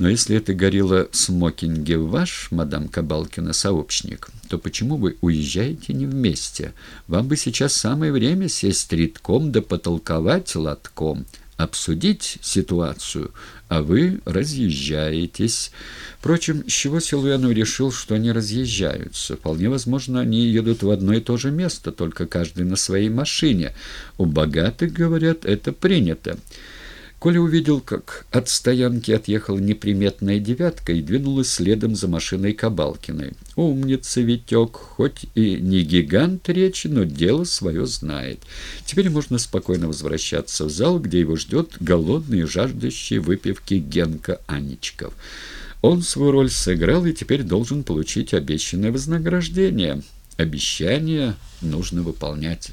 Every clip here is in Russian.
Но если это горилла в смокинге ваш, мадам Кабалкина, сообщник, то почему вы уезжаете не вместе? Вам бы сейчас самое время сесть редком да потолковать лотком, обсудить ситуацию, а вы разъезжаетесь. Впрочем, с чего Силуянов решил, что они разъезжаются? Вполне возможно, они едут в одно и то же место, только каждый на своей машине. У богатых, говорят, это принято. Коля увидел, как от стоянки отъехала неприметная девятка и двинулась следом за машиной Кабалкиной. Умница Витек, хоть и не гигант речи, но дело свое знает. Теперь можно спокойно возвращаться в зал, где его ждет голодный и жаждущий выпивки Генка Анечков. Он свою роль сыграл и теперь должен получить обещанное вознаграждение. Обещание нужно выполнять.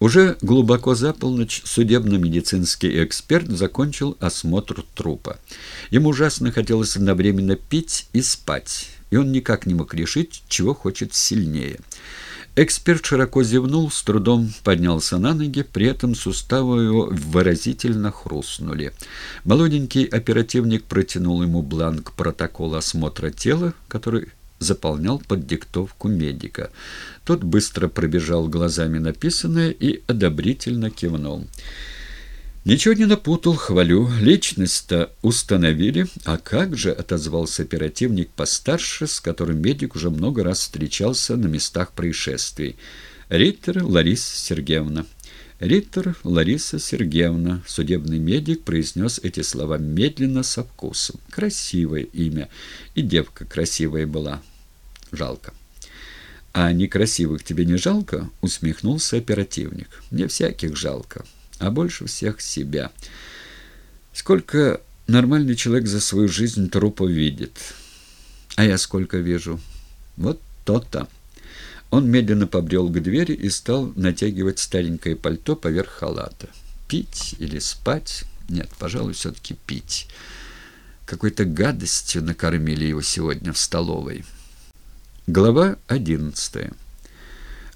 Уже глубоко за полночь судебно-медицинский эксперт закончил осмотр трупа. Ему ужасно хотелось одновременно пить и спать, и он никак не мог решить, чего хочет сильнее. Эксперт широко зевнул, с трудом поднялся на ноги, при этом суставы его выразительно хрустнули. Молоденький оперативник протянул ему бланк протокола осмотра тела, который заполнял под диктовку медика. Тот быстро пробежал глазами написанное и одобрительно кивнул. «Ничего не напутал, хвалю. Личность-то установили. А как же?» — отозвался оперативник постарше, с которым медик уже много раз встречался на местах происшествий. «Риттер Лариса Сергеевна». Риттер Лариса Сергеевна, судебный медик, произнес эти слова медленно, со вкусом. Красивое имя, и девка красивая была. Жалко. «А некрасивых тебе не жалко?» — усмехнулся оперативник. «Мне всяких жалко, а больше всех себя. Сколько нормальный человек за свою жизнь трупов видит? А я сколько вижу? Вот то-то». Он медленно побрел к двери и стал натягивать старенькое пальто поверх халата. Пить или спать? Нет, пожалуй, все-таки пить. Какой-то гадостью накормили его сегодня в столовой. Глава одиннадцатая.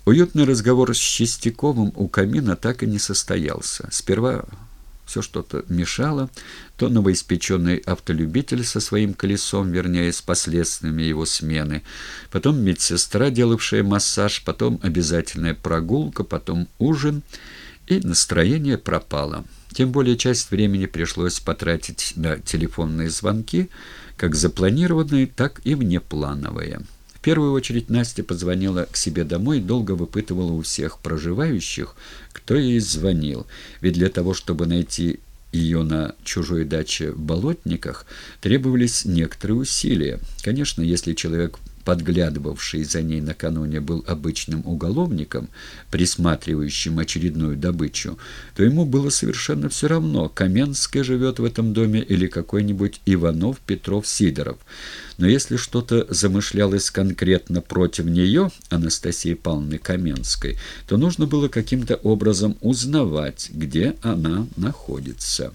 Уютный разговор с Чистяковым у камина так и не состоялся. Сперва все что-то мешало, то новоиспеченный автолюбитель со своим колесом, вернее, с последствиями его смены, потом медсестра, делавшая массаж, потом обязательная прогулка, потом ужин, и настроение пропало. Тем более часть времени пришлось потратить на телефонные звонки, как запланированные, так и внеплановые первую очередь Настя позвонила к себе домой и долго выпытывала у всех проживающих, кто ей звонил. Ведь для того, чтобы найти ее на чужой даче в Болотниках, требовались некоторые усилия. Конечно, если человек подглядывавший за ней накануне, был обычным уголовником, присматривающим очередную добычу, то ему было совершенно все равно, Каменская живет в этом доме или какой-нибудь Иванов, Петров, Сидоров. Но если что-то замышлялось конкретно против нее, Анастасии Павловны Каменской, то нужно было каким-то образом узнавать, где она находится.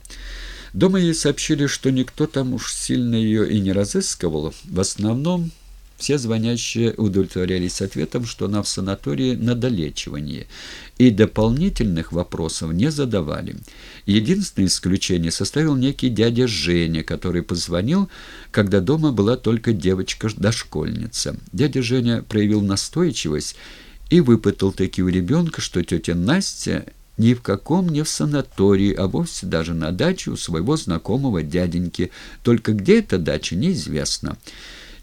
Дома ей сообщили, что никто там уж сильно ее и не разыскивал, в основном все звонящие удовлетворялись ответом, что она в санатории на долечивании, и дополнительных вопросов не задавали. Единственное исключение составил некий дядя Женя, который позвонил, когда дома была только девочка-дошкольница. Дядя Женя проявил настойчивость и выпытал таки у ребенка, что тетя Настя ни в каком не в санатории, а вовсе даже на даче у своего знакомого дяденьки, только где эта дача неизвестно.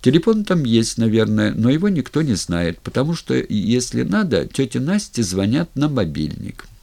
Телефон там есть, наверное, но его никто не знает, потому что, если надо, тете Насте звонят на мобильник.